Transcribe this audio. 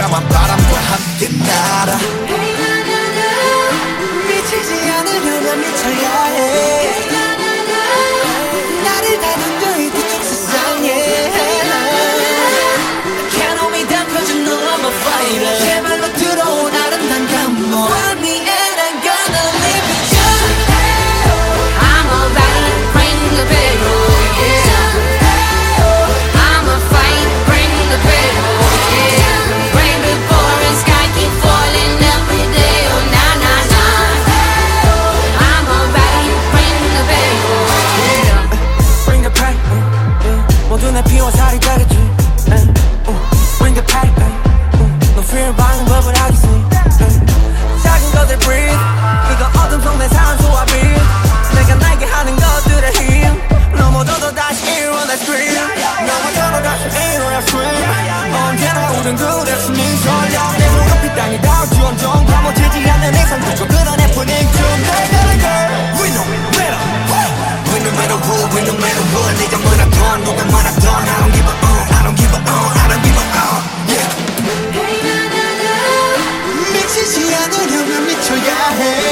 got my body. was how they better treat. Bring the pack. No fear in buying love without you see. Shocking cause they breathe. Because all them songs that sound so I be. Make a Nike hot and go through the heat. No more dodo dash in on the street. No more dodo dash in on the street. Oh, yeah, I wouldn't do that to me. head.